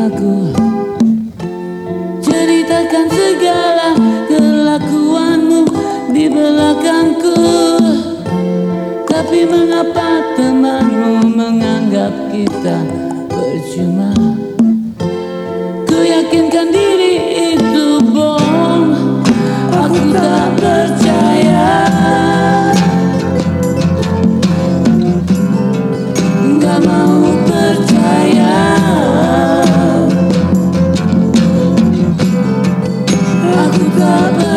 telingaku Ceritakan segala kelakuanmu di belakangku. Tapi mengapa temanmu menganggap kita percuma? Ku yakinkan diri madrugada.